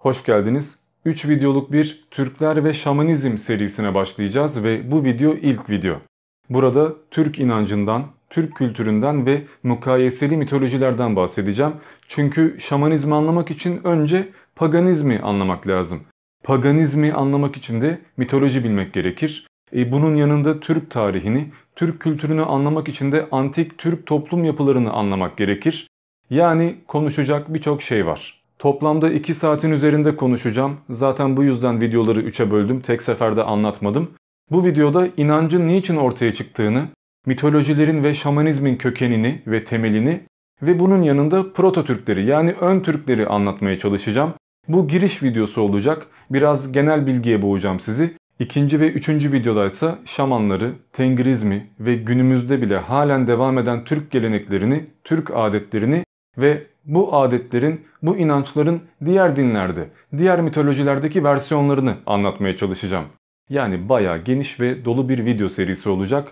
Hoş geldiniz. 3 videoluk bir Türkler ve Şamanizm serisine başlayacağız ve bu video ilk video. Burada Türk inancından, Türk kültüründen ve mukayeseli mitolojilerden bahsedeceğim. Çünkü şamanizmi anlamak için önce paganizmi anlamak lazım. Paganizmi anlamak için de mitoloji bilmek gerekir. E bunun yanında Türk tarihini, Türk kültürünü anlamak için de antik Türk toplum yapılarını anlamak gerekir. Yani konuşacak birçok şey var. Toplamda 2 saatin üzerinde konuşacağım. Zaten bu yüzden videoları 3'e böldüm. Tek seferde anlatmadım. Bu videoda inancın niçin ortaya çıktığını, mitolojilerin ve şamanizmin kökenini ve temelini ve bunun yanında proto Türkleri yani ön Türkleri anlatmaya çalışacağım. Bu giriş videosu olacak. Biraz genel bilgiye boğacağım sizi. İkinci ve üçüncü videoda ise şamanları, tengrizmi ve günümüzde bile halen devam eden Türk geleneklerini, Türk adetlerini ve bu adetlerin, bu inançların diğer dinlerde, diğer mitolojilerdeki versiyonlarını anlatmaya çalışacağım. Yani bayağı geniş ve dolu bir video serisi olacak.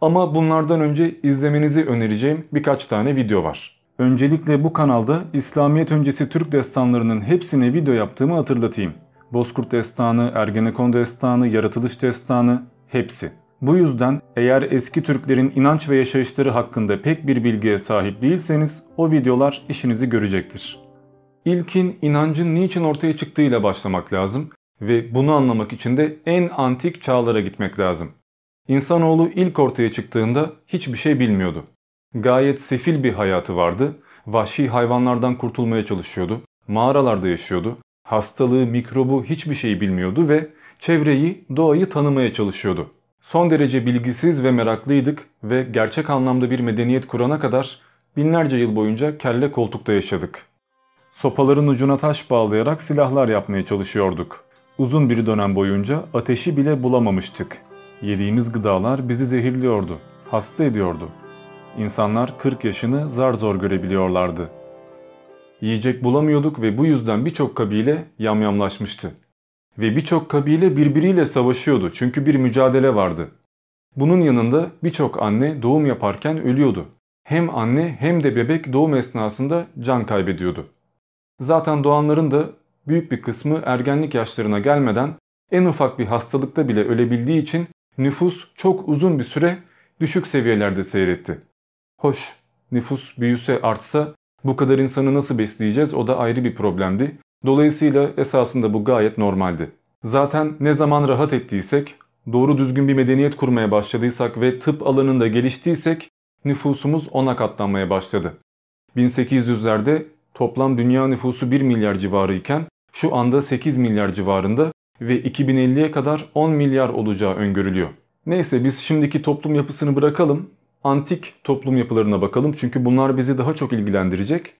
Ama bunlardan önce izlemenizi önereceğim birkaç tane video var. Öncelikle bu kanalda İslamiyet öncesi Türk destanlarının hepsine video yaptığımı hatırlatayım. Bozkurt Destanı, Ergenekon Destanı, Yaratılış Destanı hepsi. Bu yüzden eğer eski Türklerin inanç ve yaşayışları hakkında pek bir bilgiye sahip değilseniz o videolar işinizi görecektir. İlkin inancın niçin ortaya çıktığıyla başlamak lazım ve bunu anlamak için de en antik çağlara gitmek lazım. İnsanoğlu ilk ortaya çıktığında hiçbir şey bilmiyordu. Gayet sefil bir hayatı vardı, vahşi hayvanlardan kurtulmaya çalışıyordu, mağaralarda yaşıyordu, hastalığı, mikrobu hiçbir şey bilmiyordu ve çevreyi, doğayı tanımaya çalışıyordu. Son derece bilgisiz ve meraklıydık ve gerçek anlamda bir medeniyet kurana kadar binlerce yıl boyunca kelle koltukta yaşadık. Sopaların ucuna taş bağlayarak silahlar yapmaya çalışıyorduk. Uzun bir dönem boyunca ateşi bile bulamamıştık. Yediğimiz gıdalar bizi zehirliyordu, hasta ediyordu. İnsanlar 40 yaşını zar zor görebiliyorlardı. Yiyecek bulamıyorduk ve bu yüzden birçok kabile yamyamlaşmıştı. Ve birçok kabile birbiriyle savaşıyordu çünkü bir mücadele vardı. Bunun yanında birçok anne doğum yaparken ölüyordu. Hem anne hem de bebek doğum esnasında can kaybediyordu. Zaten doğanların da büyük bir kısmı ergenlik yaşlarına gelmeden en ufak bir hastalıkta bile ölebildiği için nüfus çok uzun bir süre düşük seviyelerde seyretti. Hoş, nüfus büyüse artsa bu kadar insanı nasıl besleyeceğiz o da ayrı bir problemdi. Dolayısıyla esasında bu gayet normaldi. Zaten ne zaman rahat ettiysek, doğru düzgün bir medeniyet kurmaya başladıysak ve tıp alanında geliştiysek nüfusumuz ona katlanmaya başladı. 1800'lerde toplam dünya nüfusu 1 milyar civarı iken şu anda 8 milyar civarında ve 2050'ye kadar 10 milyar olacağı öngörülüyor. Neyse biz şimdiki toplum yapısını bırakalım. Antik toplum yapılarına bakalım çünkü bunlar bizi daha çok ilgilendirecek.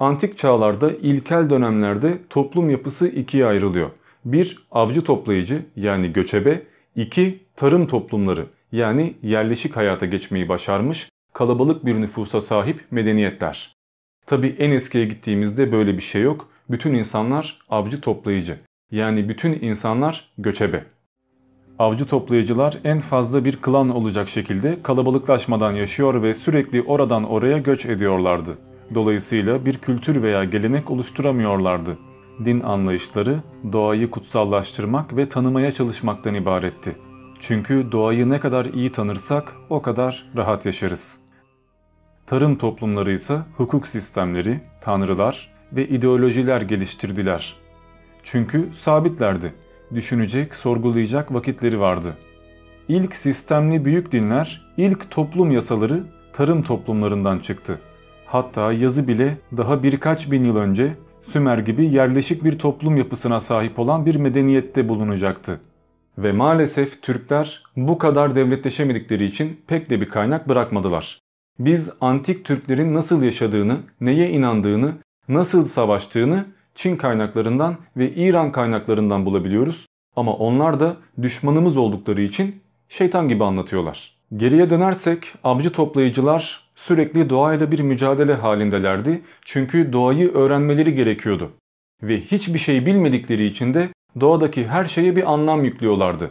Antik çağlarda ilkel dönemlerde toplum yapısı ikiye ayrılıyor. 1. Avcı toplayıcı yani göçebe. 2. Tarım toplumları yani yerleşik hayata geçmeyi başarmış kalabalık bir nüfusa sahip medeniyetler. Tabi en eskiye gittiğimizde böyle bir şey yok. Bütün insanlar avcı toplayıcı. Yani bütün insanlar göçebe. Avcı toplayıcılar en fazla bir klan olacak şekilde kalabalıklaşmadan yaşıyor ve sürekli oradan oraya göç ediyorlardı. Dolayısıyla bir kültür veya gelenek oluşturamıyorlardı. Din anlayışları doğayı kutsallaştırmak ve tanımaya çalışmaktan ibaretti. Çünkü doğayı ne kadar iyi tanırsak o kadar rahat yaşarız. Tarım toplumları ise hukuk sistemleri, tanrılar ve ideolojiler geliştirdiler. Çünkü sabitlerdi. Düşünecek, sorgulayacak vakitleri vardı. İlk sistemli büyük dinler, ilk toplum yasaları tarım toplumlarından çıktı. Hatta yazı bile daha birkaç bin yıl önce Sümer gibi yerleşik bir toplum yapısına sahip olan bir medeniyette bulunacaktı. Ve maalesef Türkler bu kadar devletleşemedikleri için pek de bir kaynak bırakmadılar. Biz antik Türklerin nasıl yaşadığını, neye inandığını, nasıl savaştığını Çin kaynaklarından ve İran kaynaklarından bulabiliyoruz. Ama onlar da düşmanımız oldukları için şeytan gibi anlatıyorlar. Geriye dönersek avcı toplayıcılar sürekli doğayla bir mücadele halindelerdi. Çünkü doğayı öğrenmeleri gerekiyordu. Ve hiçbir şey bilmedikleri için de doğadaki her şeye bir anlam yüklüyorlardı.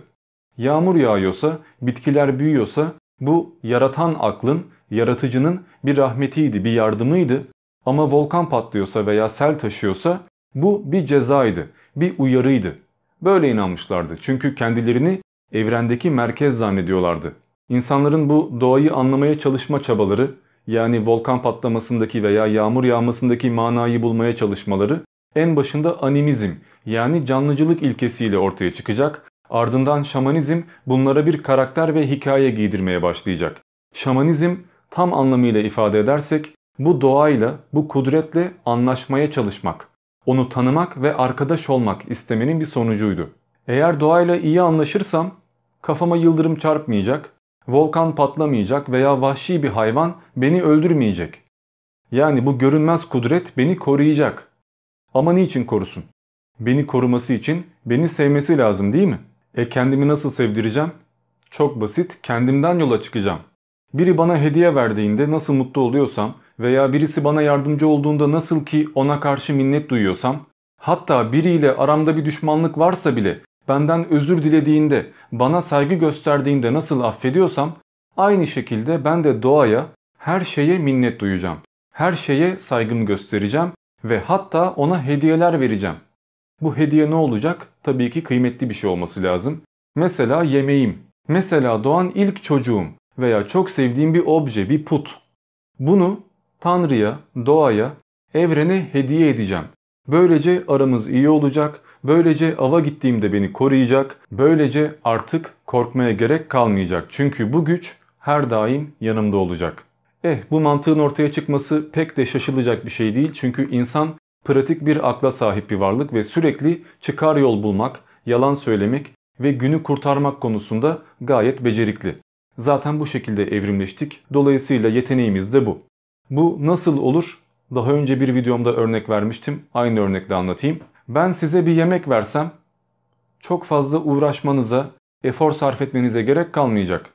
Yağmur yağıyorsa, bitkiler büyüyorsa bu yaratan aklın, yaratıcının bir rahmetiydi, bir yardımıydı. Ama volkan patlıyorsa veya sel taşıyorsa Bu bir cezaydı, bir uyarıydı. Böyle inanmışlardı çünkü kendilerini evrendeki merkez zannediyorlardı. İnsanların bu doğayı anlamaya çalışma çabaları yani volkan patlamasındaki veya yağmur yağmasındaki manayı bulmaya çalışmaları en başında animizm yani canlıcılık ilkesiyle ortaya çıkacak. Ardından şamanizm bunlara bir karakter ve hikaye giydirmeye başlayacak. Şamanizm tam anlamıyla ifade edersek bu doğayla, bu kudretle anlaşmaya çalışmak, onu tanımak ve arkadaş olmak istemenin bir sonucuydu. Eğer doğayla iyi anlaşırsam kafama yıldırım çarpmayacak, volkan patlamayacak veya vahşi bir hayvan beni öldürmeyecek. Yani bu görünmez kudret beni koruyacak. Ama niçin korusun? Beni koruması için beni sevmesi lazım değil mi? E kendimi nasıl sevdireceğim? Çok basit, kendimden yola çıkacağım. Biri bana hediye verdiğinde nasıl mutlu oluyorsam veya birisi bana yardımcı olduğunda nasıl ki ona karşı minnet duyuyorsam, hatta biriyle aramda bir düşmanlık varsa bile benden özür dilediğinde, bana saygı gösterdiğinde nasıl affediyorsam, aynı şekilde ben de doğaya, her şeye minnet duyacağım. Her şeye saygımı göstereceğim ve hatta ona hediyeler vereceğim. Bu hediye ne olacak? Tabii ki kıymetli bir şey olması lazım. Mesela yemeğim, mesela doğan ilk çocuğum veya çok sevdiğim bir obje, bir put. Bunu Tanrı'ya, doğaya, evrene hediye edeceğim. Böylece aramız iyi olacak, böylece ava gittiğimde beni koruyacak, böylece artık korkmaya gerek kalmayacak. Çünkü bu güç her daim yanımda olacak. Eh bu mantığın ortaya çıkması pek de şaşılacak bir şey değil çünkü insan pratik bir akla sahip bir varlık ve sürekli çıkar yol bulmak, yalan söylemek ve günü kurtarmak konusunda gayet becerikli. Zaten bu şekilde evrimleştik. Dolayısıyla yeteneğimiz de bu. Bu nasıl olur? Daha önce bir videomda örnek vermiştim. Aynı örnekle anlatayım. Ben size bir yemek versem çok fazla uğraşmanıza, efor sarf etmenize gerek kalmayacak.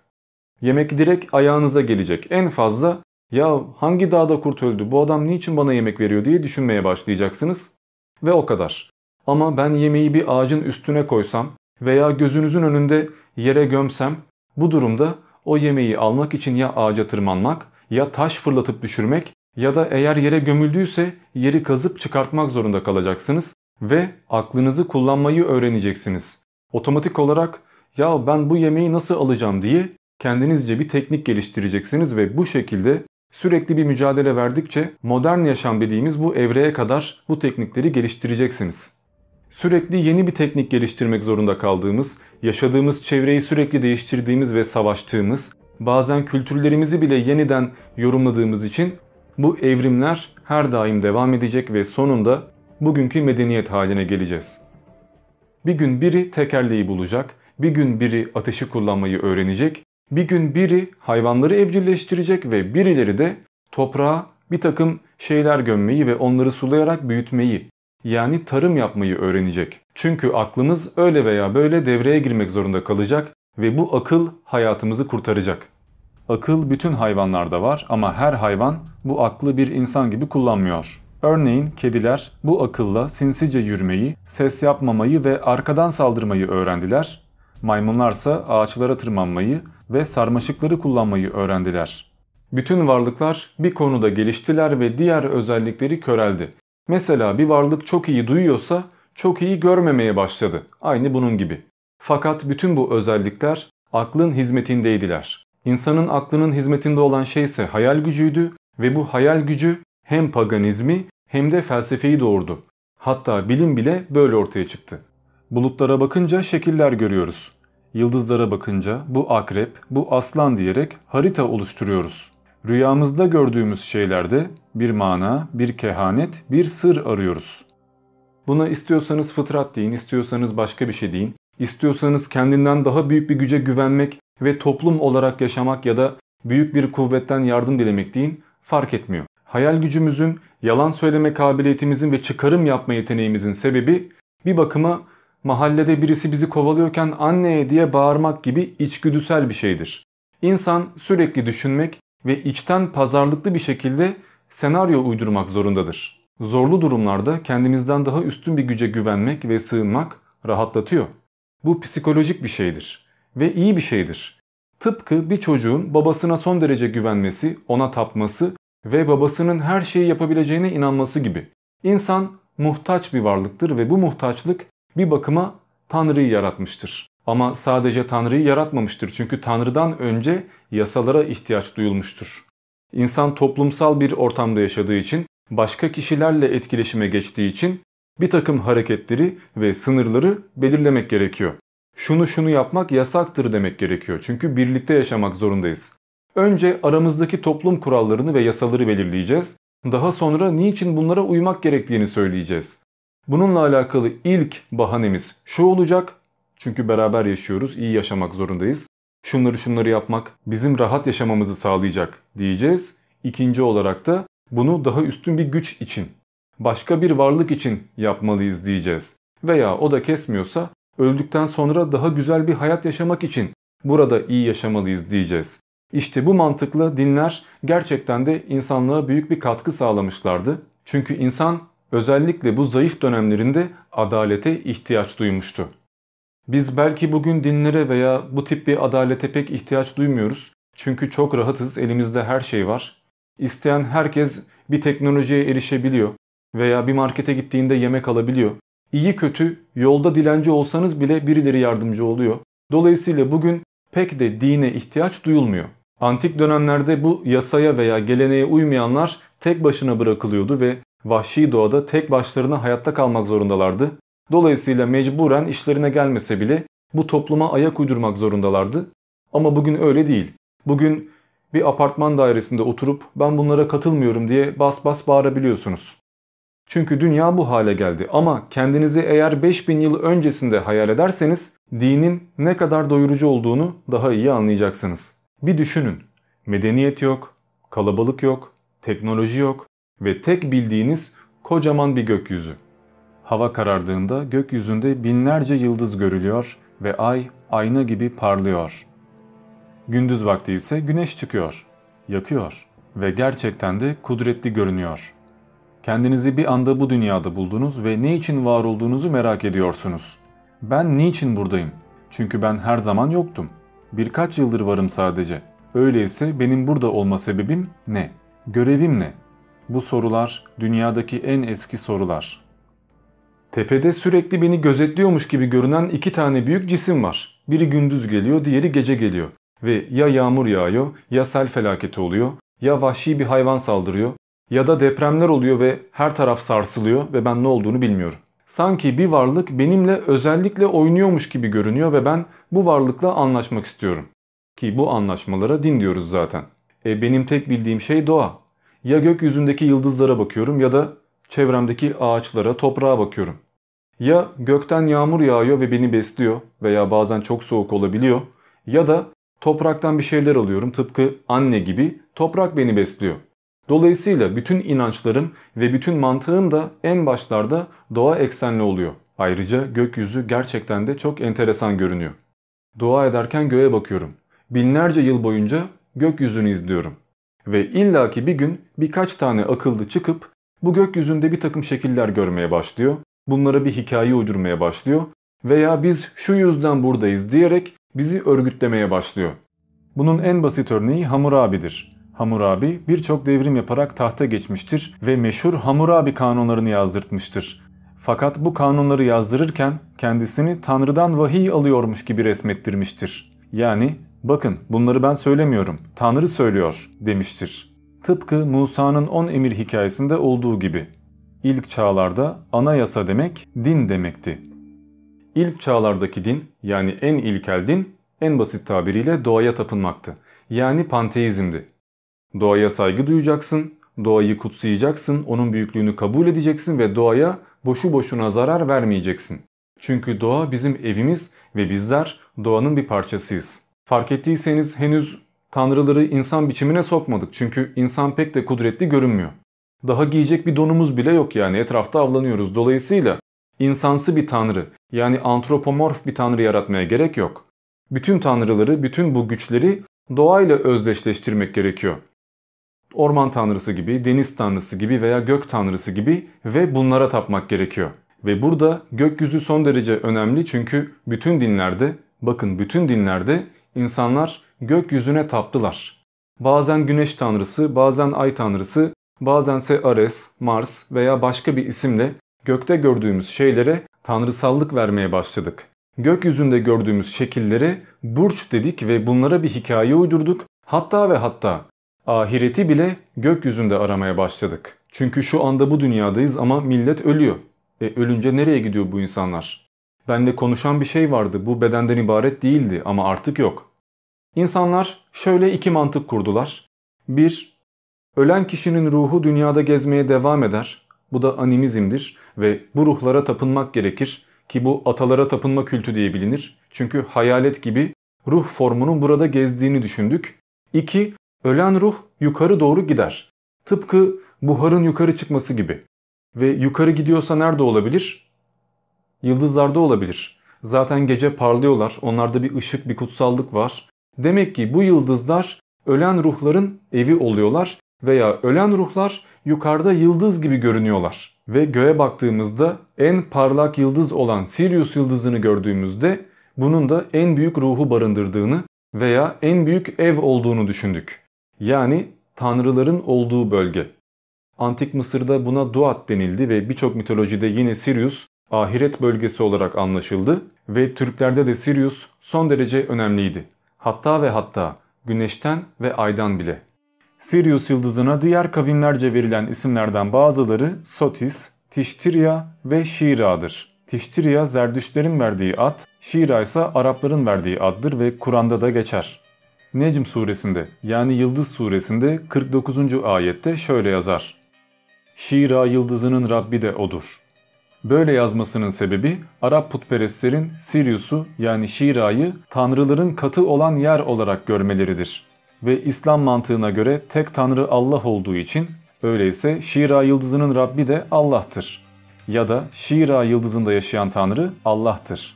Yemek direkt ayağınıza gelecek. En fazla ya hangi dağda kurt öldü bu adam niçin bana yemek veriyor diye düşünmeye başlayacaksınız. Ve o kadar. Ama ben yemeği bir ağacın üstüne koysam veya gözünüzün önünde yere gömsem bu durumda o yemeği almak için ya ağaca tırmanmak ya taş fırlatıp düşürmek ya da eğer yere gömüldüyse yeri kazıp çıkartmak zorunda kalacaksınız ve aklınızı kullanmayı öğreneceksiniz. Otomatik olarak ya ben bu yemeği nasıl alacağım diye kendinizce bir teknik geliştireceksiniz ve bu şekilde sürekli bir mücadele verdikçe modern yaşam dediğimiz bu evreye kadar bu teknikleri geliştireceksiniz. Sürekli yeni bir teknik geliştirmek zorunda kaldığımız, yaşadığımız çevreyi sürekli değiştirdiğimiz ve savaştığımız, bazen kültürlerimizi bile yeniden yorumladığımız için bu evrimler her daim devam edecek ve sonunda bugünkü medeniyet haline geleceğiz. Bir gün biri tekerleği bulacak, bir gün biri ateşi kullanmayı öğrenecek, bir gün biri hayvanları evcilleştirecek ve birileri de toprağa bir takım şeyler gömmeyi ve onları sulayarak büyütmeyi yani tarım yapmayı öğrenecek. Çünkü aklımız öyle veya böyle devreye girmek zorunda kalacak ve bu akıl hayatımızı kurtaracak. Akıl bütün hayvanlarda var ama her hayvan bu aklı bir insan gibi kullanmıyor. Örneğin kediler bu akılla sinsice yürümeyi, ses yapmamayı ve arkadan saldırmayı öğrendiler. Maymunlarsa ağaçlara tırmanmayı ve sarmaşıkları kullanmayı öğrendiler. Bütün varlıklar bir konuda geliştiler ve diğer özellikleri köreldi. Mesela bir varlık çok iyi duyuyorsa çok iyi görmemeye başladı. Aynı bunun gibi. Fakat bütün bu özellikler aklın hizmetindeydiler. İnsanın aklının hizmetinde olan şey ise hayal gücüydü ve bu hayal gücü hem paganizmi hem de felsefeyi doğurdu. Hatta bilim bile böyle ortaya çıktı. Bulutlara bakınca şekiller görüyoruz. Yıldızlara bakınca bu akrep, bu aslan diyerek harita oluşturuyoruz. Rüyamızda gördüğümüz şeylerde bir mana, bir kehanet, bir sır arıyoruz. Buna istiyorsanız fıtrat deyin, istiyorsanız başka bir şey deyin. İstiyorsanız kendinden daha büyük bir güce güvenmek ve toplum olarak yaşamak ya da büyük bir kuvvetten yardım dilemek deyin fark etmiyor. Hayal gücümüzün, yalan söyleme kabiliyetimizin ve çıkarım yapma yeteneğimizin sebebi bir bakıma mahallede birisi bizi kovalıyorken anne diye bağırmak gibi içgüdüsel bir şeydir. İnsan sürekli düşünmek ve içten pazarlıklı bir şekilde senaryo uydurmak zorundadır. Zorlu durumlarda kendimizden daha üstün bir güce güvenmek ve sığınmak rahatlatıyor. Bu psikolojik bir şeydir ve iyi bir şeydir. Tıpkı bir çocuğun babasına son derece güvenmesi, ona tapması ve babasının her şeyi yapabileceğine inanması gibi. İnsan muhtaç bir varlıktır ve bu muhtaçlık bir bakıma Tanrı'yı yaratmıştır. Ama sadece Tanrı'yı yaratmamıştır çünkü Tanrı'dan önce yasalara ihtiyaç duyulmuştur. İnsan toplumsal bir ortamda yaşadığı için, başka kişilerle etkileşime geçtiği için bir takım hareketleri ve sınırları belirlemek gerekiyor. Şunu şunu yapmak yasaktır demek gerekiyor çünkü birlikte yaşamak zorundayız. Önce aramızdaki toplum kurallarını ve yasaları belirleyeceğiz. Daha sonra niçin bunlara uymak gerektiğini söyleyeceğiz. Bununla alakalı ilk bahanemiz şu olacak. Çünkü beraber yaşıyoruz, iyi yaşamak zorundayız. Şunları şunları yapmak bizim rahat yaşamamızı sağlayacak diyeceğiz. İkinci olarak da bunu daha üstün bir güç için, başka bir varlık için yapmalıyız diyeceğiz. Veya o da kesmiyorsa öldükten sonra daha güzel bir hayat yaşamak için burada iyi yaşamalıyız diyeceğiz. İşte bu mantıkla dinler gerçekten de insanlığa büyük bir katkı sağlamışlardı. Çünkü insan özellikle bu zayıf dönemlerinde adalete ihtiyaç duymuştu. Biz belki bugün dinlere veya bu tip bir adalete pek ihtiyaç duymuyoruz. Çünkü çok rahatız, elimizde her şey var. İsteyen herkes bir teknolojiye erişebiliyor veya bir markete gittiğinde yemek alabiliyor. İyi kötü yolda dilenci olsanız bile birileri yardımcı oluyor. Dolayısıyla bugün pek de dine ihtiyaç duyulmuyor. Antik dönemlerde bu yasaya veya geleneğe uymayanlar tek başına bırakılıyordu ve vahşi doğada tek başlarına hayatta kalmak zorundalardı. Dolayısıyla mecburen işlerine gelmese bile bu topluma ayak uydurmak zorundalardı. Ama bugün öyle değil. Bugün bir apartman dairesinde oturup ben bunlara katılmıyorum diye bas bas bağırabiliyorsunuz. Çünkü dünya bu hale geldi ama kendinizi eğer 5000 yıl öncesinde hayal ederseniz dinin ne kadar doyurucu olduğunu daha iyi anlayacaksınız. Bir düşünün. Medeniyet yok, kalabalık yok, teknoloji yok ve tek bildiğiniz kocaman bir gökyüzü. Hava karardığında gökyüzünde binlerce yıldız görülüyor ve ay ayna gibi parlıyor. Gündüz vakti ise güneş çıkıyor, yakıyor ve gerçekten de kudretli görünüyor. Kendinizi bir anda bu dünyada buldunuz ve ne için var olduğunuzu merak ediyorsunuz. Ben niçin buradayım? Çünkü ben her zaman yoktum. Birkaç yıldır varım sadece. Öyleyse benim burada olma sebebim ne? Görevim ne? Bu sorular dünyadaki en eski sorular. Tepede sürekli beni gözetliyormuş gibi görünen iki tane büyük cisim var. Biri gündüz geliyor, diğeri gece geliyor. Ve ya yağmur yağıyor, ya sel felaketi oluyor, ya vahşi bir hayvan saldırıyor, ya da depremler oluyor ve her taraf sarsılıyor ve ben ne olduğunu bilmiyorum. Sanki bir varlık benimle özellikle oynuyormuş gibi görünüyor ve ben bu varlıkla anlaşmak istiyorum. Ki bu anlaşmalara din diyoruz zaten. E benim tek bildiğim şey doğa. Ya gökyüzündeki yıldızlara bakıyorum ya da çevremdeki ağaçlara, toprağa bakıyorum. Ya gökten yağmur yağıyor ve beni besliyor veya bazen çok soğuk olabiliyor ya da topraktan bir şeyler alıyorum tıpkı anne gibi toprak beni besliyor. Dolayısıyla bütün inançlarım ve bütün mantığım da en başlarda doğa eksenli oluyor. Ayrıca gökyüzü gerçekten de çok enteresan görünüyor. Dua ederken göğe bakıyorum. Binlerce yıl boyunca gökyüzünü izliyorum. Ve illaki bir gün birkaç tane akıllı çıkıp bu gökyüzünde bir takım şekiller görmeye başlıyor. Bunlara bir hikaye uydurmaya başlıyor. Veya biz şu yüzden buradayız diyerek bizi örgütlemeye başlıyor. Bunun en basit örneği Hammurabi'dir. Hammurabi birçok devrim yaparak tahta geçmiştir ve meşhur Hammurabi kanunlarını yazdırtmıştır. Fakat bu kanunları yazdırırken kendisini Tanrı'dan vahiy alıyormuş gibi resmettirmiştir. Yani bakın bunları ben söylemiyorum, Tanrı söylüyor demiştir. Tıpkı Musa'nın 10 emir hikayesinde olduğu gibi. İlk çağlarda anayasa demek din demekti. İlk çağlardaki din yani en ilkel din en basit tabiriyle doğaya tapınmaktı. Yani panteizmdi. Doğaya saygı duyacaksın, doğayı kutsayacaksın, onun büyüklüğünü kabul edeceksin ve doğaya boşu boşuna zarar vermeyeceksin. Çünkü doğa bizim evimiz ve bizler doğanın bir parçasıyız. Fark ettiyseniz henüz tanrıları insan biçimine sokmadık çünkü insan pek de kudretli görünmüyor. Daha giyecek bir donumuz bile yok yani etrafta avlanıyoruz. Dolayısıyla insansı bir tanrı yani antropomorf bir tanrı yaratmaya gerek yok. Bütün tanrıları, bütün bu güçleri doğayla özdeşleştirmek gerekiyor orman tanrısı gibi, deniz tanrısı gibi veya gök tanrısı gibi ve bunlara tapmak gerekiyor. Ve burada gökyüzü son derece önemli çünkü bütün dinlerde, bakın bütün dinlerde insanlar gökyüzüne taptılar. Bazen güneş tanrısı, bazen ay tanrısı, bazense Ares, Mars veya başka bir isimle gökte gördüğümüz şeylere tanrısallık vermeye başladık. Gökyüzünde gördüğümüz şekillere burç dedik ve bunlara bir hikaye uydurduk. Hatta ve hatta ahireti bile gökyüzünde aramaya başladık. Çünkü şu anda bu dünyadayız ama millet ölüyor. E ölünce nereye gidiyor bu insanlar? Bende konuşan bir şey vardı bu bedenden ibaret değildi ama artık yok. İnsanlar şöyle iki mantık kurdular. Bir, ölen kişinin ruhu dünyada gezmeye devam eder. Bu da animizmdir ve bu ruhlara tapınmak gerekir ki bu atalara tapınma kültü diye bilinir. Çünkü hayalet gibi ruh formunun burada gezdiğini düşündük. 2. Ölen ruh yukarı doğru gider. Tıpkı buharın yukarı çıkması gibi. Ve yukarı gidiyorsa nerede olabilir? Yıldızlarda olabilir. Zaten gece parlıyorlar. Onlarda bir ışık, bir kutsallık var. Demek ki bu yıldızlar ölen ruhların evi oluyorlar veya ölen ruhlar yukarıda yıldız gibi görünüyorlar. Ve göğe baktığımızda en parlak yıldız olan Sirius yıldızını gördüğümüzde bunun da en büyük ruhu barındırdığını veya en büyük ev olduğunu düşündük. Yani tanrıların olduğu bölge. Antik Mısır'da buna Duat denildi ve birçok mitolojide yine Sirius ahiret bölgesi olarak anlaşıldı ve Türklerde de Sirius son derece önemliydi. Hatta ve hatta güneşten ve aydan bile. Sirius yıldızına diğer kavimlerce verilen isimlerden bazıları Sotis, Tiştirya ve Şira'dır. Tiştirya Zerdüşlerin verdiği ad, Şira ise Arapların verdiği addır ve Kur'an'da da geçer. Necm suresinde yani Yıldız suresinde 49. ayette şöyle yazar. Şira yıldızının Rabbi de odur. Böyle yazmasının sebebi Arap putperestlerin Sirius'u yani Şira'yı tanrıların katı olan yer olarak görmeleridir. Ve İslam mantığına göre tek tanrı Allah olduğu için öyleyse Şira yıldızının Rabbi de Allah'tır. Ya da Şira yıldızında yaşayan tanrı Allah'tır.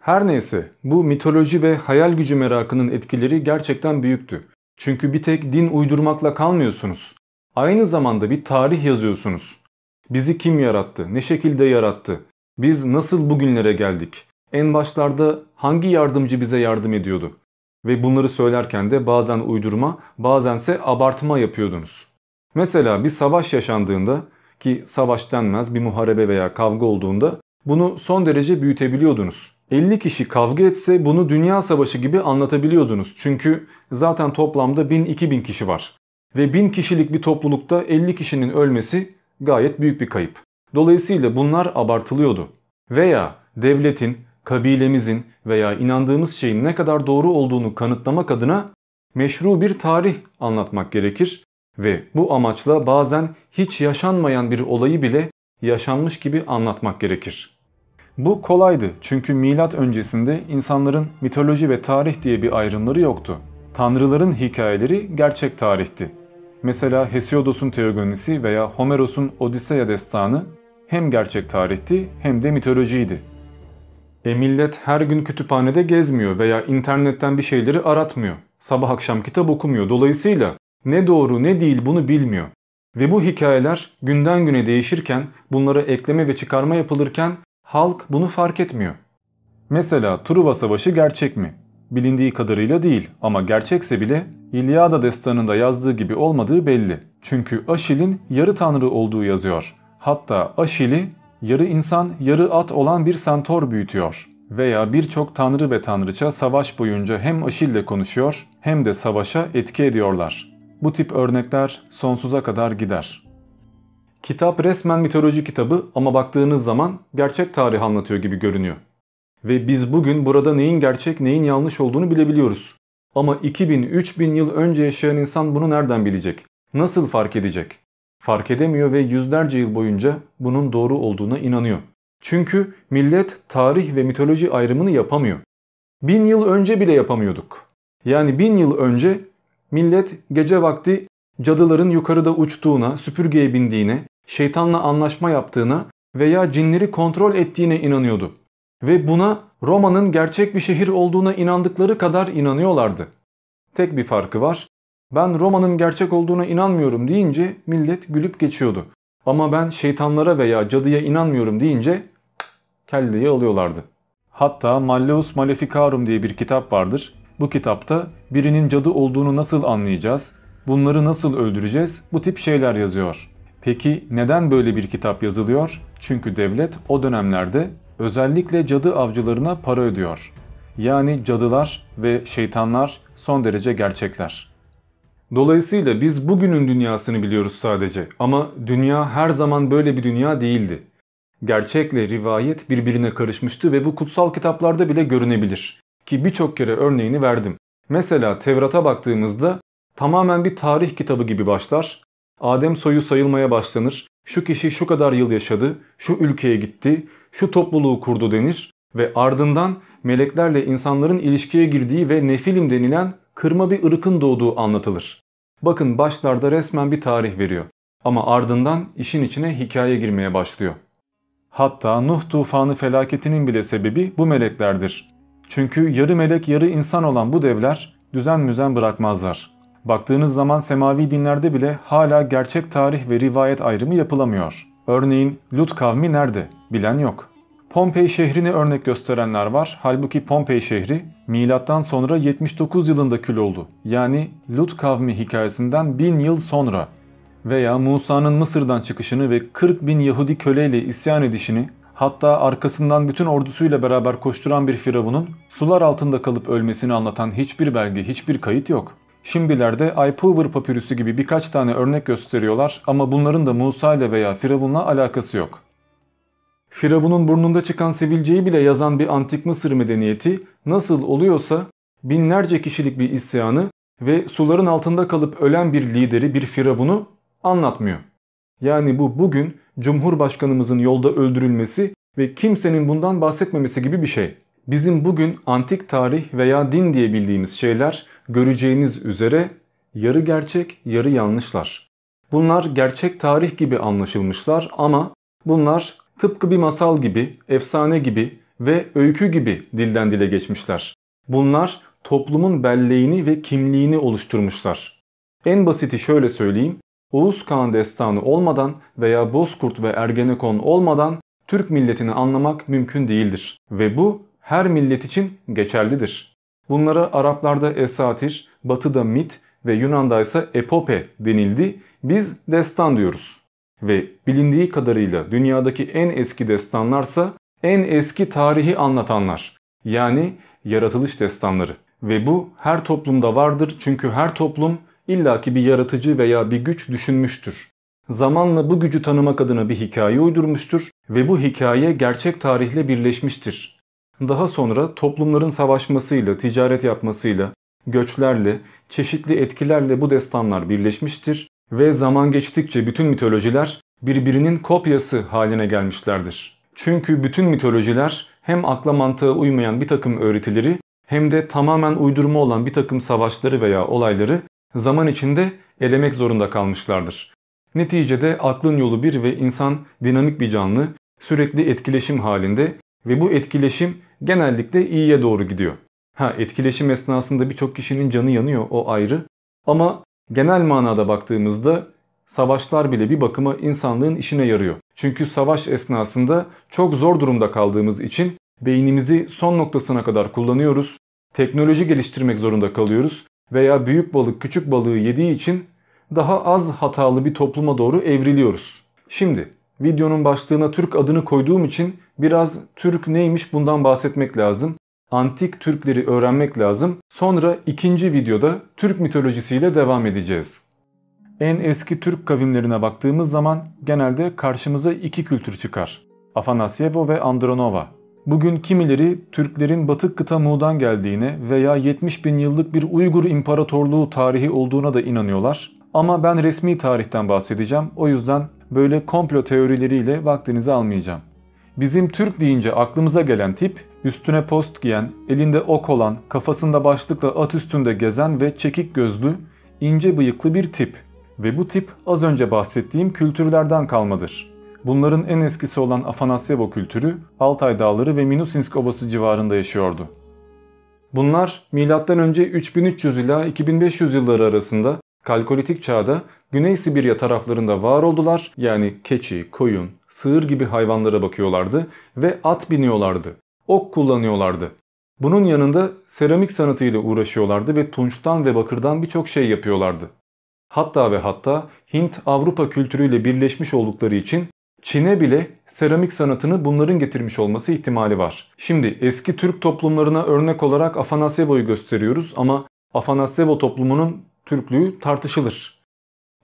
Her neyse bu mitoloji ve hayal gücü merakının etkileri gerçekten büyüktü. Çünkü bir tek din uydurmakla kalmıyorsunuz. Aynı zamanda bir tarih yazıyorsunuz. Bizi kim yarattı? Ne şekilde yarattı? Biz nasıl bugünlere geldik? En başlarda hangi yardımcı bize yardım ediyordu? Ve bunları söylerken de bazen uydurma, bazense abartma yapıyordunuz. Mesela bir savaş yaşandığında ki savaş denmez bir muharebe veya kavga olduğunda bunu son derece büyütebiliyordunuz. 50 kişi kavga etse bunu dünya savaşı gibi anlatabiliyordunuz. Çünkü zaten toplamda 1000-2000 kişi var. Ve 1000 kişilik bir toplulukta 50 kişinin ölmesi gayet büyük bir kayıp. Dolayısıyla bunlar abartılıyordu. Veya devletin, kabilemizin veya inandığımız şeyin ne kadar doğru olduğunu kanıtlamak adına meşru bir tarih anlatmak gerekir ve bu amaçla bazen hiç yaşanmayan bir olayı bile yaşanmış gibi anlatmak gerekir. Bu kolaydı çünkü milat öncesinde insanların mitoloji ve tarih diye bir ayrımları yoktu. Tanrıların hikayeleri gerçek tarihti. Mesela Hesiodos'un Teogonisi veya Homeros'un Odiseya destanı hem gerçek tarihti hem de mitolojiydi. E millet her gün kütüphanede gezmiyor veya internetten bir şeyleri aratmıyor. Sabah akşam kitap okumuyor. Dolayısıyla ne doğru ne değil bunu bilmiyor. Ve bu hikayeler günden güne değişirken bunlara ekleme ve çıkarma yapılırken halk bunu fark etmiyor. Mesela Truva Savaşı gerçek mi? Bilindiği kadarıyla değil ama gerçekse bile İlyada destanında yazdığı gibi olmadığı belli. Çünkü Aşil'in yarı tanrı olduğu yazıyor. Hatta Aşil'i yarı insan yarı at olan bir santor büyütüyor. Veya birçok tanrı ve tanrıça savaş boyunca hem Aşil'le konuşuyor hem de savaşa etki ediyorlar. Bu tip örnekler sonsuza kadar gider. Kitap resmen mitoloji kitabı ama baktığınız zaman gerçek tarih anlatıyor gibi görünüyor. Ve biz bugün burada neyin gerçek neyin yanlış olduğunu bilebiliyoruz. Ama 2000-3000 yıl önce yaşayan insan bunu nereden bilecek? Nasıl fark edecek? Fark edemiyor ve yüzlerce yıl boyunca bunun doğru olduğuna inanıyor. Çünkü millet tarih ve mitoloji ayrımını yapamıyor. Bin yıl önce bile yapamıyorduk. Yani bin yıl önce millet gece vakti cadıların yukarıda uçtuğuna, süpürgeye bindiğine, şeytanla anlaşma yaptığına veya cinleri kontrol ettiğine inanıyordu. Ve buna Roma'nın gerçek bir şehir olduğuna inandıkları kadar inanıyorlardı. Tek bir farkı var. Ben Roma'nın gerçek olduğuna inanmıyorum deyince millet gülüp geçiyordu. Ama ben şeytanlara veya cadıya inanmıyorum deyince kelleyi alıyorlardı. Hatta Malleus Maleficarum diye bir kitap vardır. Bu kitapta birinin cadı olduğunu nasıl anlayacağız, bunları nasıl öldüreceğiz bu tip şeyler yazıyor. Peki neden böyle bir kitap yazılıyor? Çünkü devlet o dönemlerde özellikle cadı avcılarına para ödüyor. Yani cadılar ve şeytanlar son derece gerçekler. Dolayısıyla biz bugünün dünyasını biliyoruz sadece ama dünya her zaman böyle bir dünya değildi. Gerçekle rivayet birbirine karışmıştı ve bu kutsal kitaplarda bile görünebilir. Ki birçok kere örneğini verdim. Mesela Tevrat'a baktığımızda tamamen bir tarih kitabı gibi başlar. Adem soyu sayılmaya başlanır. Şu kişi şu kadar yıl yaşadı, şu ülkeye gitti, şu topluluğu kurdu denir ve ardından meleklerle insanların ilişkiye girdiği ve nefilim denilen kırma bir ırkın doğduğu anlatılır. Bakın başlarda resmen bir tarih veriyor. Ama ardından işin içine hikaye girmeye başlıyor. Hatta Nuh tufanı felaketinin bile sebebi bu meleklerdir. Çünkü yarı melek yarı insan olan bu devler düzen müzen bırakmazlar. Baktığınız zaman semavi dinlerde bile hala gerçek tarih ve rivayet ayrımı yapılamıyor. Örneğin Lut kavmi nerede? Bilen yok. Pompei şehrini örnek gösterenler var. Halbuki Pompei şehri milattan sonra 79 yılında kül oldu. Yani Lut kavmi hikayesinden 1000 yıl sonra. Veya Musa'nın Mısır'dan çıkışını ve 40 bin Yahudi köleyle isyan edişini hatta arkasından bütün ordusuyla beraber koşturan bir firavunun sular altında kalıp ölmesini anlatan hiçbir belge, hiçbir kayıt yok. Şimdilerde Ipover papirüsü gibi birkaç tane örnek gösteriyorlar ama bunların da Musa ile veya Firavun'la alakası yok. Firavun'un burnunda çıkan sivilceyi bile yazan bir antik Mısır medeniyeti nasıl oluyorsa binlerce kişilik bir isyanı ve suların altında kalıp ölen bir lideri bir Firavun'u anlatmıyor. Yani bu bugün Cumhurbaşkanımızın yolda öldürülmesi ve kimsenin bundan bahsetmemesi gibi bir şey. Bizim bugün antik tarih veya din diye bildiğimiz şeyler göreceğiniz üzere yarı gerçek yarı yanlışlar. Bunlar gerçek tarih gibi anlaşılmışlar ama bunlar tıpkı bir masal gibi, efsane gibi ve öykü gibi dilden dile geçmişler. Bunlar toplumun belleğini ve kimliğini oluşturmuşlar. En basiti şöyle söyleyeyim. Oğuz Kağan destanı olmadan veya Bozkurt ve Ergenekon olmadan Türk milletini anlamak mümkün değildir. Ve bu her millet için geçerlidir. Bunlara Araplarda esatir, Batı'da mit ve Yunan'da ise epope denildi. Biz destan diyoruz. Ve bilindiği kadarıyla dünyadaki en eski destanlarsa en eski tarihi anlatanlar. Yani yaratılış destanları. Ve bu her toplumda vardır çünkü her toplum illaki bir yaratıcı veya bir güç düşünmüştür. Zamanla bu gücü tanımak adına bir hikaye uydurmuştur ve bu hikaye gerçek tarihle birleşmiştir. Daha sonra toplumların savaşmasıyla, ticaret yapmasıyla, göçlerle, çeşitli etkilerle bu destanlar birleşmiştir ve zaman geçtikçe bütün mitolojiler birbirinin kopyası haline gelmişlerdir. Çünkü bütün mitolojiler hem akla mantığa uymayan bir takım öğretileri hem de tamamen uydurma olan bir takım savaşları veya olayları zaman içinde elemek zorunda kalmışlardır. Neticede aklın yolu bir ve insan dinamik bir canlı, sürekli etkileşim halinde ve bu etkileşim genellikle iyiye doğru gidiyor. Ha etkileşim esnasında birçok kişinin canı yanıyor o ayrı ama genel manada baktığımızda savaşlar bile bir bakıma insanlığın işine yarıyor. Çünkü savaş esnasında çok zor durumda kaldığımız için beynimizi son noktasına kadar kullanıyoruz. Teknoloji geliştirmek zorunda kalıyoruz veya büyük balık küçük balığı yediği için daha az hatalı bir topluma doğru evriliyoruz. Şimdi videonun başlığına Türk adını koyduğum için biraz Türk neymiş bundan bahsetmek lazım. Antik Türkleri öğrenmek lazım. Sonra ikinci videoda Türk mitolojisiyle devam edeceğiz. En eski Türk kavimlerine baktığımız zaman genelde karşımıza iki kültür çıkar. Afanasyevo ve Andronova. Bugün kimileri Türklerin Batık kıta Muğ'dan geldiğine veya 70 bin yıllık bir Uygur İmparatorluğu tarihi olduğuna da inanıyorlar. Ama ben resmi tarihten bahsedeceğim. O yüzden böyle komplo teorileriyle vaktinizi almayacağım. Bizim Türk deyince aklımıza gelen tip üstüne post giyen, elinde ok olan, kafasında başlıkla at üstünde gezen ve çekik gözlü, ince bıyıklı bir tip. Ve bu tip az önce bahsettiğim kültürlerden kalmadır. Bunların en eskisi olan Afanasyevo kültürü Altay Dağları ve Minusinsk Ovası civarında yaşıyordu. Bunlar M.Ö. 3300 ila 2500 yılları arasında Kalkolitik çağda Güney Sibirya taraflarında var oldular. Yani keçi, koyun, sığır gibi hayvanlara bakıyorlardı ve at biniyorlardı. Ok kullanıyorlardı. Bunun yanında seramik sanatıyla uğraşıyorlardı ve tunçtan ve bakırdan birçok şey yapıyorlardı. Hatta ve hatta Hint-Avrupa kültürüyle birleşmiş oldukları için Çin'e bile seramik sanatını bunların getirmiş olması ihtimali var. Şimdi eski Türk toplumlarına örnek olarak Afanasyevo'yu gösteriyoruz ama Afanasyevo toplumunun Türklüğü tartışılır.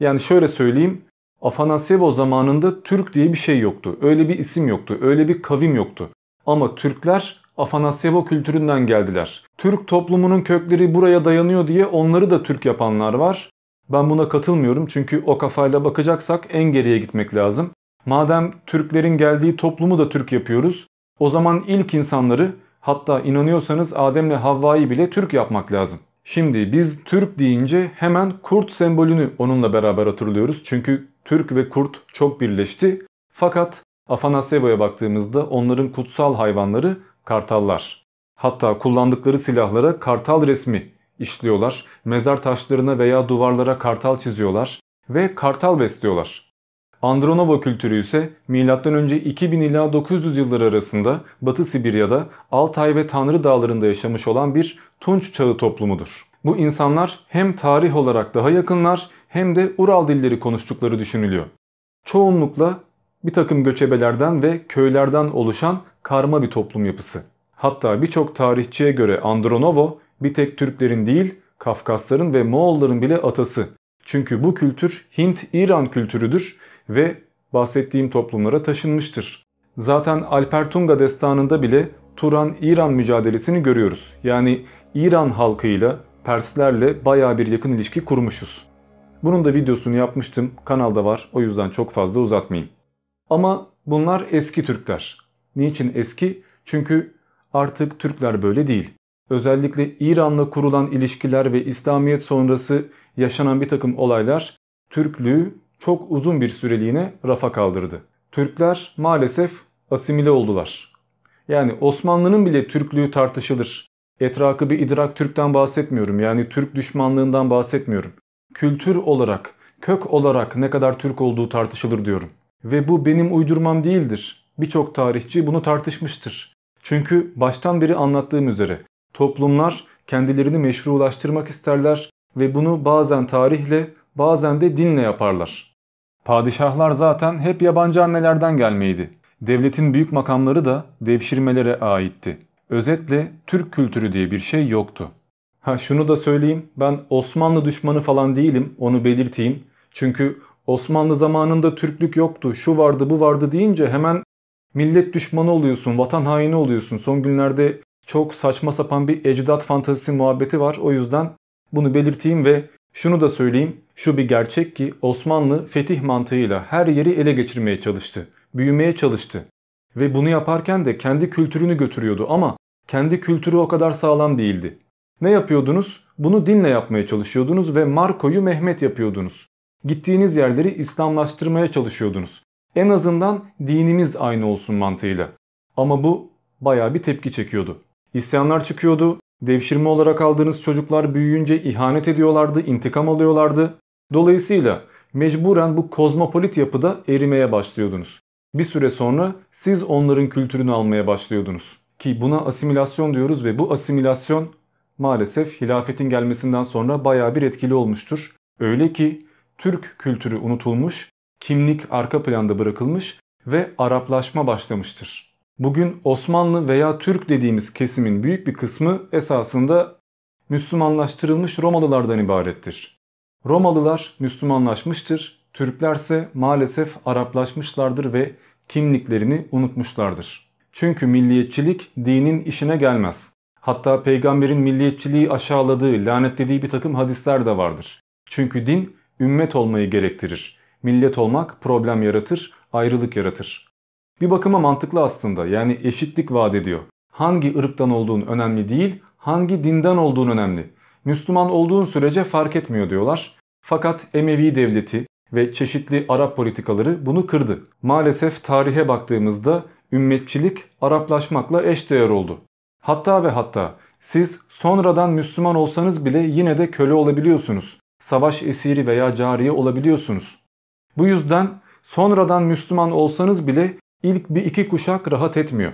Yani şöyle söyleyeyim Afanasyevo zamanında Türk diye bir şey yoktu. Öyle bir isim yoktu. Öyle bir kavim yoktu. Ama Türkler Afanasyevo kültüründen geldiler. Türk toplumunun kökleri buraya dayanıyor diye onları da Türk yapanlar var. Ben buna katılmıyorum çünkü o kafayla bakacaksak en geriye gitmek lazım. Madem Türklerin geldiği toplumu da Türk yapıyoruz, o zaman ilk insanları hatta inanıyorsanız Adem'le Havva'yı bile Türk yapmak lazım. Şimdi biz Türk deyince hemen kurt sembolünü onunla beraber hatırlıyoruz. Çünkü Türk ve kurt çok birleşti. Fakat Afanasyevo'ya baktığımızda onların kutsal hayvanları kartallar. Hatta kullandıkları silahlara kartal resmi işliyorlar. Mezar taşlarına veya duvarlara kartal çiziyorlar ve kartal besliyorlar. Andronovo kültürü ise M.Ö. 2000 ila 900 yılları arasında Batı Sibirya'da Altay ve Tanrı Dağları'nda yaşamış olan bir Tunç çağı toplumudur. Bu insanlar hem tarih olarak daha yakınlar hem de Ural dilleri konuştukları düşünülüyor. Çoğunlukla bir takım göçebelerden ve köylerden oluşan karma bir toplum yapısı. Hatta birçok tarihçiye göre Andronovo bir tek Türklerin değil Kafkasların ve Moğolların bile atası. Çünkü bu kültür Hint-İran kültürüdür ve bahsettiğim toplumlara taşınmıştır. Zaten Alper Tunga destanında bile Turan-İran mücadelesini görüyoruz. Yani İran halkıyla, Perslerle baya bir yakın ilişki kurmuşuz. Bunun da videosunu yapmıştım. Kanalda var. O yüzden çok fazla uzatmayayım. Ama bunlar eski Türkler. Niçin eski? Çünkü artık Türkler böyle değil. Özellikle İran'la kurulan ilişkiler ve İslamiyet sonrası yaşanan bir takım olaylar Türklüğü çok uzun bir süreliğine rafa kaldırdı. Türkler maalesef asimile oldular. Yani Osmanlı'nın bile Türklüğü tartışılır. Etrafı bir idrak Türk'ten bahsetmiyorum. Yani Türk düşmanlığından bahsetmiyorum. Kültür olarak, kök olarak ne kadar Türk olduğu tartışılır diyorum. Ve bu benim uydurmam değildir. Birçok tarihçi bunu tartışmıştır. Çünkü baştan beri anlattığım üzere toplumlar kendilerini meşrulaştırmak isterler ve bunu bazen tarihle bazen de dinle yaparlar. Padişahlar zaten hep yabancı annelerden gelmeydi. Devletin büyük makamları da devşirmelere aitti. Özetle Türk kültürü diye bir şey yoktu. Ha şunu da söyleyeyim ben Osmanlı düşmanı falan değilim onu belirteyim. Çünkü Osmanlı zamanında Türklük yoktu şu vardı bu vardı deyince hemen millet düşmanı oluyorsun vatan haini oluyorsun. Son günlerde çok saçma sapan bir ecdat fantazisi muhabbeti var o yüzden bunu belirteyim ve şunu da söyleyeyim şu bir gerçek ki Osmanlı fetih mantığıyla her yeri ele geçirmeye çalıştı. Büyümeye çalıştı. Ve bunu yaparken de kendi kültürünü götürüyordu ama kendi kültürü o kadar sağlam değildi. Ne yapıyordunuz? Bunu dinle yapmaya çalışıyordunuz ve Marco'yu Mehmet yapıyordunuz. Gittiğiniz yerleri İslamlaştırmaya çalışıyordunuz. En azından dinimiz aynı olsun mantığıyla. Ama bu baya bir tepki çekiyordu. İsyanlar çıkıyordu. Devşirme olarak aldığınız çocuklar büyüyünce ihanet ediyorlardı, intikam alıyorlardı. Dolayısıyla mecburen bu kozmopolit yapıda erimeye başlıyordunuz. Bir süre sonra siz onların kültürünü almaya başlıyordunuz. Ki buna asimilasyon diyoruz ve bu asimilasyon maalesef hilafetin gelmesinden sonra baya bir etkili olmuştur. Öyle ki Türk kültürü unutulmuş, kimlik arka planda bırakılmış ve Araplaşma başlamıştır. Bugün Osmanlı veya Türk dediğimiz kesimin büyük bir kısmı esasında Müslümanlaştırılmış Romalılardan ibarettir. Romalılar Müslümanlaşmıştır, Türklerse maalesef Araplaşmışlardır ve kimliklerini unutmuşlardır. Çünkü milliyetçilik dinin işine gelmez. Hatta peygamberin milliyetçiliği aşağıladığı, lanetlediği bir takım hadisler de vardır. Çünkü din ümmet olmayı gerektirir. Millet olmak problem yaratır, ayrılık yaratır. Bir bakıma mantıklı aslında yani eşitlik vaat ediyor. Hangi ırktan olduğun önemli değil, hangi dinden olduğun önemli. Müslüman olduğun sürece fark etmiyor diyorlar. Fakat Emevi devleti ve çeşitli Arap politikaları bunu kırdı. Maalesef tarihe baktığımızda ümmetçilik Araplaşmakla eşdeğer oldu. Hatta ve hatta siz sonradan Müslüman olsanız bile yine de köle olabiliyorsunuz. Savaş esiri veya cariye olabiliyorsunuz. Bu yüzden sonradan Müslüman olsanız bile ilk bir iki kuşak rahat etmiyor.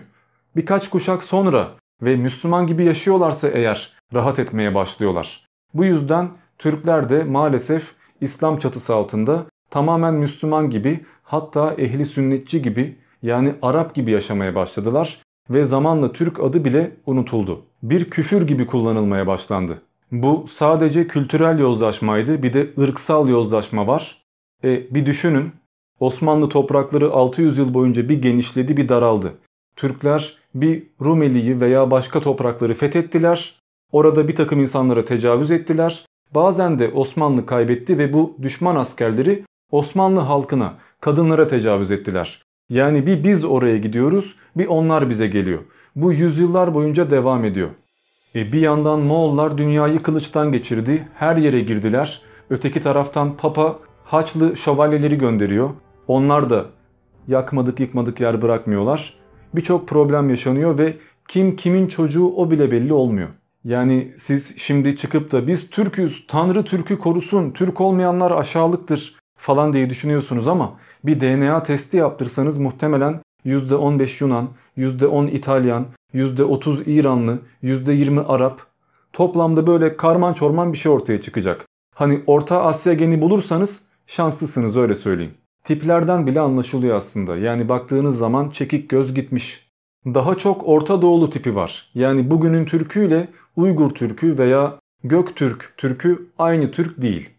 Birkaç kuşak sonra ve Müslüman gibi yaşıyorlarsa eğer rahat etmeye başlıyorlar. Bu yüzden Türkler de maalesef İslam çatısı altında tamamen Müslüman gibi hatta ehli sünnetçi gibi yani Arap gibi yaşamaya başladılar ve zamanla Türk adı bile unutuldu. Bir küfür gibi kullanılmaya başlandı. Bu sadece kültürel yozlaşmaydı bir de ırksal yozlaşma var. E, bir düşünün Osmanlı toprakları 600 yıl boyunca bir genişledi bir daraldı. Türkler bir Rumeli'yi veya başka toprakları fethettiler. Orada bir takım insanlara tecavüz ettiler. Bazen de Osmanlı kaybetti ve bu düşman askerleri Osmanlı halkına, kadınlara tecavüz ettiler. Yani bir biz oraya gidiyoruz, bir onlar bize geliyor. Bu yüzyıllar boyunca devam ediyor. E bir yandan Moğollar dünyayı kılıçtan geçirdi, her yere girdiler. Öteki taraftan Papa Haçlı şövalyeleri gönderiyor. Onlar da yakmadık yıkmadık yer bırakmıyorlar. Birçok problem yaşanıyor ve kim kimin çocuğu o bile belli olmuyor. Yani siz şimdi çıkıp da biz Türk'üz, Tanrı Türk'ü korusun, Türk olmayanlar aşağılıktır falan diye düşünüyorsunuz ama bir DNA testi yaptırsanız muhtemelen %15 Yunan, %10 İtalyan, %30 İranlı, %20 Arap toplamda böyle karman çorman bir şey ortaya çıkacak. Hani Orta Asya geni bulursanız şanslısınız öyle söyleyeyim. Tiplerden bile anlaşılıyor aslında. Yani baktığınız zaman çekik göz gitmiş. Daha çok Orta Doğulu tipi var. Yani bugünün Türkü ile Uygur Türkü veya Göktürk Türkü aynı Türk değil.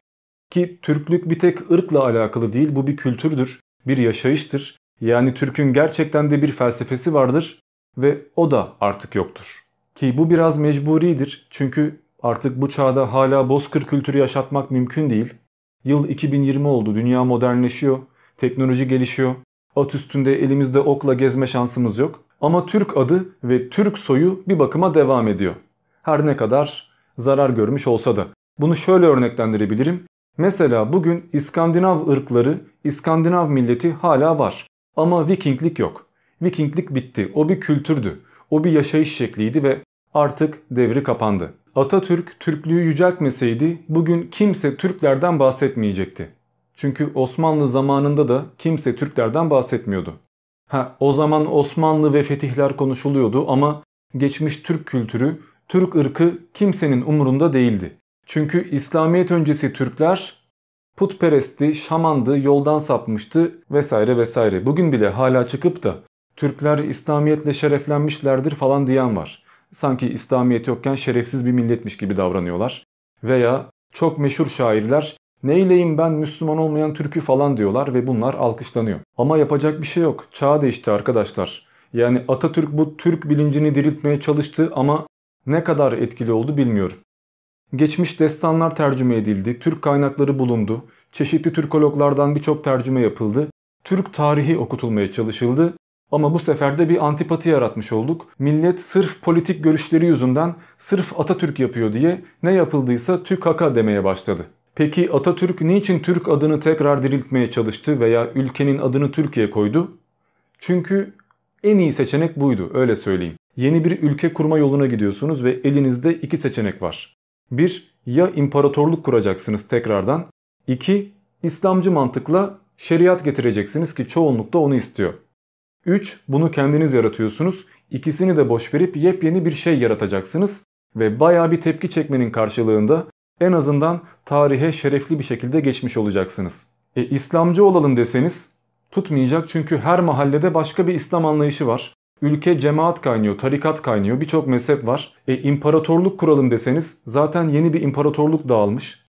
Ki Türklük bir tek ırkla alakalı değil bu bir kültürdür, bir yaşayıştır. Yani Türk'ün gerçekten de bir felsefesi vardır ve o da artık yoktur. Ki bu biraz mecburidir çünkü artık bu çağda hala bozkır kültürü yaşatmak mümkün değil. Yıl 2020 oldu, dünya modernleşiyor, teknoloji gelişiyor. At üstünde elimizde okla gezme şansımız yok. Ama Türk adı ve Türk soyu bir bakıma devam ediyor. Her ne kadar zarar görmüş olsa da. Bunu şöyle örneklendirebilirim. Mesela bugün İskandinav ırkları, İskandinav milleti hala var. Ama Vikinglik yok. Vikinglik bitti. O bir kültürdü. O bir yaşayış şekliydi ve artık devri kapandı. Atatürk Türklüğü yüceltmeseydi bugün kimse Türklerden bahsetmeyecekti. Çünkü Osmanlı zamanında da kimse Türklerden bahsetmiyordu. Ha, o zaman Osmanlı ve fetihler konuşuluyordu ama geçmiş Türk kültürü, Türk ırkı kimsenin umurunda değildi. Çünkü İslamiyet öncesi Türkler putperestti, şamandı, yoldan sapmıştı vesaire vesaire. Bugün bile hala çıkıp da Türkler İslamiyetle şereflenmişlerdir falan diyen var. Sanki İslamiyet yokken şerefsiz bir milletmiş gibi davranıyorlar. Veya çok meşhur şairler neyleyim ben Müslüman olmayan Türk'ü falan diyorlar ve bunlar alkışlanıyor. Ama yapacak bir şey yok. Çağ değişti arkadaşlar. Yani Atatürk bu Türk bilincini diriltmeye çalıştı ama ne kadar etkili oldu bilmiyorum. Geçmiş destanlar tercüme edildi, Türk kaynakları bulundu, çeşitli Türkologlardan birçok tercüme yapıldı, Türk tarihi okutulmaya çalışıldı ama bu sefer de bir antipati yaratmış olduk. Millet sırf politik görüşleri yüzünden sırf Atatürk yapıyor diye ne yapıldıysa TÜKAK'a demeye başladı. Peki Atatürk niçin Türk adını tekrar diriltmeye çalıştı veya ülkenin adını Türkiye koydu? Çünkü en iyi seçenek buydu öyle söyleyeyim. Yeni bir ülke kurma yoluna gidiyorsunuz ve elinizde iki seçenek var. Bir, ya imparatorluk kuracaksınız tekrardan. İki, İslamcı mantıkla şeriat getireceksiniz ki çoğunlukta onu istiyor. Üç, bunu kendiniz yaratıyorsunuz. İkisini de boş verip yepyeni bir şey yaratacaksınız ve baya bir tepki çekmenin karşılığında en azından tarihe şerefli bir şekilde geçmiş olacaksınız. E, İslamcı olalım deseniz tutmayacak çünkü her mahallede başka bir İslam anlayışı var. Ülke cemaat kaynıyor, tarikat kaynıyor, birçok mezhep var. E imparatorluk kuralım deseniz zaten yeni bir imparatorluk dağılmış.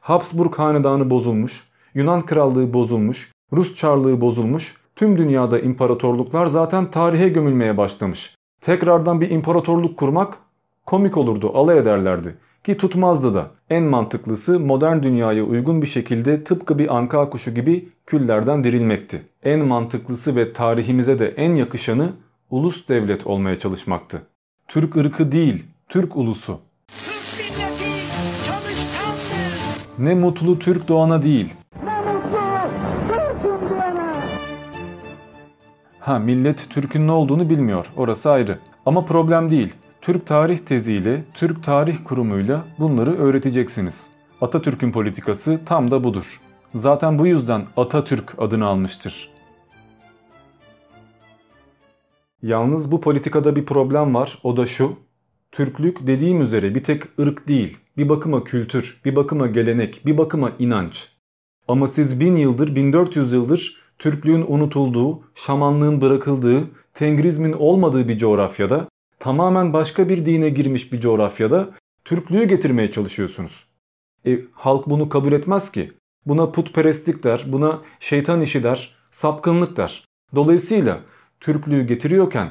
Habsburg hanedanı bozulmuş, Yunan krallığı bozulmuş, Rus çarlığı bozulmuş. Tüm dünyada imparatorluklar zaten tarihe gömülmeye başlamış. Tekrardan bir imparatorluk kurmak komik olurdu, alay ederlerdi. Ki tutmazdı da. En mantıklısı modern dünyaya uygun bir şekilde tıpkı bir anka kuşu gibi küllerden dirilmekti. En mantıklısı ve tarihimize de en yakışanı ulus devlet olmaya çalışmaktı. Türk ırkı değil, Türk ulusu. Türk milleti çalışkandır. Ne mutlu Türk doğana değil. Ne mutlu. Ha millet Türk'ün ne olduğunu bilmiyor, orası ayrı. Ama problem değil. Türk Tarih teziyle, Türk Tarih Kurumu'yla bunları öğreteceksiniz. Atatürk'ün politikası tam da budur. Zaten bu yüzden Atatürk adını almıştır. Yalnız bu politikada bir problem var. O da şu. Türklük dediğim üzere bir tek ırk değil. Bir bakıma kültür, bir bakıma gelenek, bir bakıma inanç. Ama siz 1000 yıldır, 1400 yıldır Türklüğün unutulduğu, şamanlığın bırakıldığı, tengrizmin olmadığı bir coğrafyada, tamamen başka bir dine girmiş bir coğrafyada Türklüğü getirmeye çalışıyorsunuz. E, halk bunu kabul etmez ki. Buna putperestlik der, buna şeytan işi der, sapkınlık der. Dolayısıyla Türklüğü getiriyorken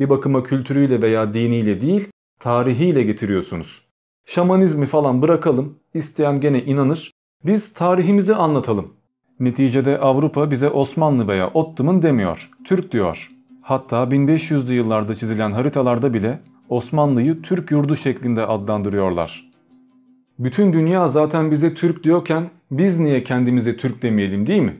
bir bakıma kültürüyle veya diniyle değil, tarihiyle getiriyorsunuz. Şamanizmi falan bırakalım, isteyen gene inanır. Biz tarihimizi anlatalım. Neticede Avrupa bize Osmanlı veya Ottoman demiyor, Türk diyor. Hatta 1500'lü yıllarda çizilen haritalarda bile Osmanlı'yı Türk yurdu şeklinde adlandırıyorlar. Bütün dünya zaten bize Türk diyorken biz niye kendimize Türk demeyelim değil mi?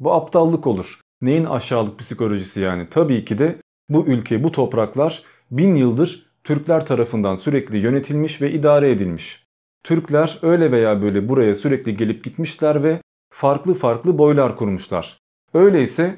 Bu aptallık olur. Neyin aşağılık psikolojisi yani? Tabii ki de bu ülke, bu topraklar bin yıldır Türkler tarafından sürekli yönetilmiş ve idare edilmiş. Türkler öyle veya böyle buraya sürekli gelip gitmişler ve farklı farklı boylar kurmuşlar. Öyleyse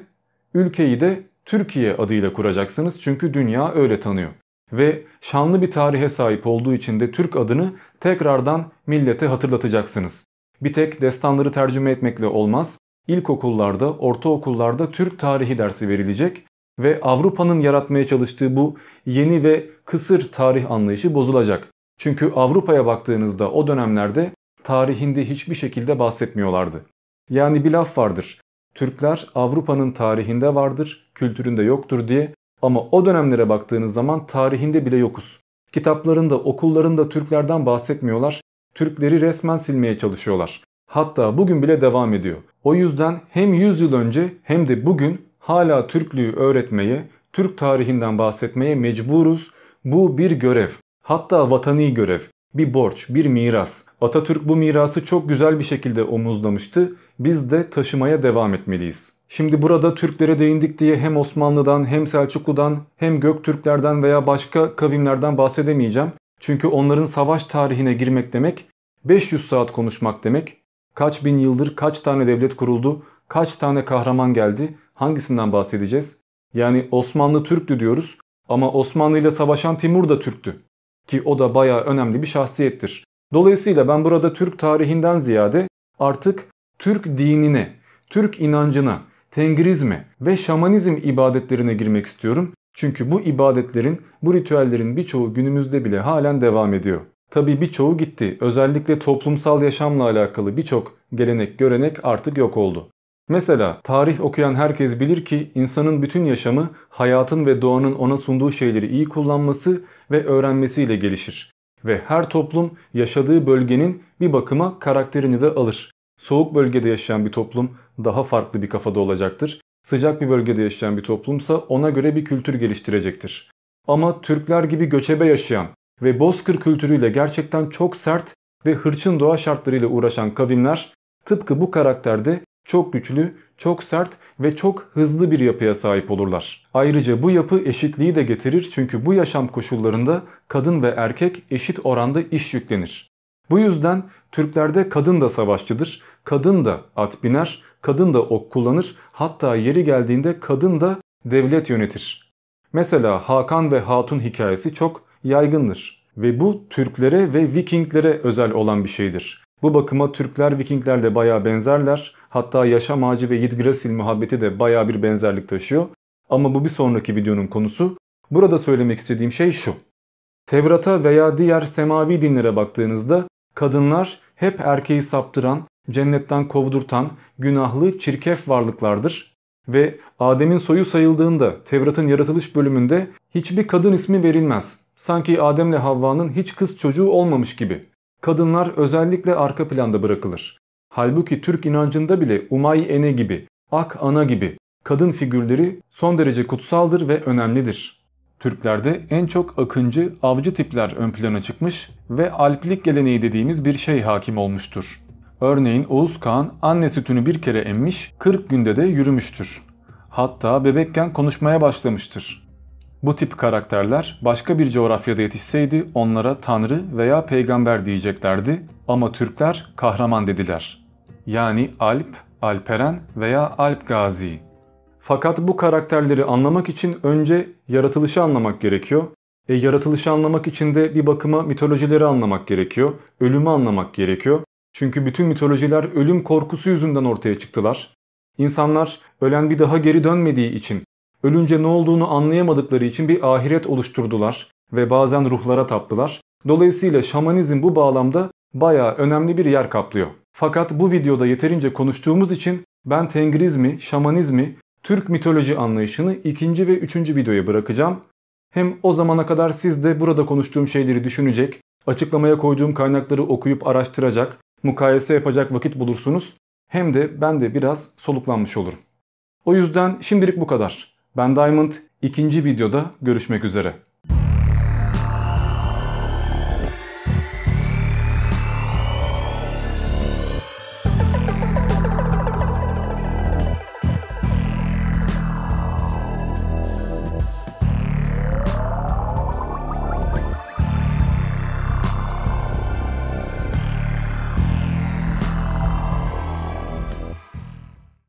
ülkeyi de Türkiye adıyla kuracaksınız çünkü dünya öyle tanıyor. Ve şanlı bir tarihe sahip olduğu için de Türk adını tekrardan millete hatırlatacaksınız. Bir tek destanları tercüme etmekle olmaz. İlkokullarda, ortaokullarda Türk tarihi dersi verilecek ve Avrupa'nın yaratmaya çalıştığı bu yeni ve kısır tarih anlayışı bozulacak. Çünkü Avrupa'ya baktığınızda o dönemlerde tarihinde hiçbir şekilde bahsetmiyorlardı. Yani bir laf vardır. Türkler Avrupa'nın tarihinde vardır, kültüründe yoktur diye ama o dönemlere baktığınız zaman tarihinde bile yokuz. Kitaplarında, okullarında Türklerden bahsetmiyorlar. Türkleri resmen silmeye çalışıyorlar. Hatta bugün bile devam ediyor. O yüzden hem 100 yıl önce hem de bugün hala Türklüğü öğretmeye, Türk tarihinden bahsetmeye mecburuz. Bu bir görev. Hatta vatani görev. Bir borç, bir miras. Atatürk bu mirası çok güzel bir şekilde omuzlamıştı. Biz de taşımaya devam etmeliyiz. Şimdi burada Türklere değindik diye hem Osmanlı'dan hem Selçuklu'dan hem Göktürklerden veya başka kavimlerden bahsedemeyeceğim. Çünkü onların savaş tarihine girmek demek 500 saat konuşmak demek. Kaç bin yıldır kaç tane devlet kuruldu, kaç tane kahraman geldi, hangisinden bahsedeceğiz? Yani Osmanlı Türktü diyoruz ama Osmanlı ile savaşan Timur da Türktü. Ki o da bayağı önemli bir şahsiyettir. Dolayısıyla ben burada Türk tarihinden ziyade artık Türk dinine, Türk inancına, Tengrizme ve şamanizm ibadetlerine girmek istiyorum. Çünkü bu ibadetlerin, bu ritüellerin birçoğu günümüzde bile halen devam ediyor. Tabi birçoğu gitti. Özellikle toplumsal yaşamla alakalı birçok gelenek, görenek artık yok oldu. Mesela tarih okuyan herkes bilir ki insanın bütün yaşamı hayatın ve doğanın ona sunduğu şeyleri iyi kullanması ve öğrenmesiyle gelişir. Ve her toplum yaşadığı bölgenin bir bakıma karakterini de alır. Soğuk bölgede yaşayan bir toplum daha farklı bir kafada olacaktır. Sıcak bir bölgede yaşayan bir toplumsa ona göre bir kültür geliştirecektir. Ama Türkler gibi göçebe yaşayan ve bozkır kültürüyle gerçekten çok sert ve hırçın doğa şartlarıyla uğraşan kavimler tıpkı bu karakterde çok güçlü, çok sert ve çok hızlı bir yapıya sahip olurlar. Ayrıca bu yapı eşitliği de getirir çünkü bu yaşam koşullarında kadın ve erkek eşit oranda iş yüklenir. Bu yüzden Türklerde kadın da savaşçıdır, kadın da at biner, kadın da ok kullanır, hatta yeri geldiğinde kadın da devlet yönetir. Mesela Hakan ve Hatun hikayesi çok yaygındır ve bu Türklere ve Vikinglere özel olan bir şeydir. Bu bakıma Türkler Vikinglerle baya benzerler. Hatta yaşam ağacı ve Yggdrasil muhabbeti de baya bir benzerlik taşıyor. Ama bu bir sonraki videonun konusu. Burada söylemek istediğim şey şu. Tevrat'a veya diğer semavi dinlere baktığınızda kadınlar hep erkeği saptıran, cennetten kovdurtan, günahlı, çirkef varlıklardır. Ve Adem'in soyu sayıldığında Tevrat'ın yaratılış bölümünde hiçbir kadın ismi verilmez. Sanki Adem'le Havva'nın hiç kız çocuğu olmamış gibi. Kadınlar özellikle arka planda bırakılır. Halbuki Türk inancında bile Umay Ene gibi, Ak Ana gibi kadın figürleri son derece kutsaldır ve önemlidir. Türklerde en çok akıncı, avcı tipler ön plana çıkmış ve alplik geleneği dediğimiz bir şey hakim olmuştur. Örneğin Oğuz Kağan anne sütünü bir kere emmiş, 40 günde de yürümüştür. Hatta bebekken konuşmaya başlamıştır. Bu tip karakterler başka bir coğrafyada yetişseydi onlara tanrı veya peygamber diyeceklerdi ama Türkler kahraman dediler. Yani Alp, Alperen veya Alp Gazi. Fakat bu karakterleri anlamak için önce yaratılışı anlamak gerekiyor. E yaratılışı anlamak için de bir bakıma mitolojileri anlamak gerekiyor. Ölümü anlamak gerekiyor. Çünkü bütün mitolojiler ölüm korkusu yüzünden ortaya çıktılar. İnsanlar ölen bir daha geri dönmediği için, ölünce ne olduğunu anlayamadıkları için bir ahiret oluşturdular ve bazen ruhlara taptılar. Dolayısıyla şamanizm bu bağlamda bayağı önemli bir yer kaplıyor. Fakat bu videoda yeterince konuştuğumuz için ben Tengrizmi, şamanizmi, Türk mitoloji anlayışını ikinci ve üçüncü videoya bırakacağım. Hem o zamana kadar siz de burada konuştuğum şeyleri düşünecek, açıklamaya koyduğum kaynakları okuyup araştıracak, mukayese yapacak vakit bulursunuz. Hem de ben de biraz soluklanmış olurum. O yüzden şimdilik bu kadar. Ben Diamond ikinci videoda görüşmek üzere.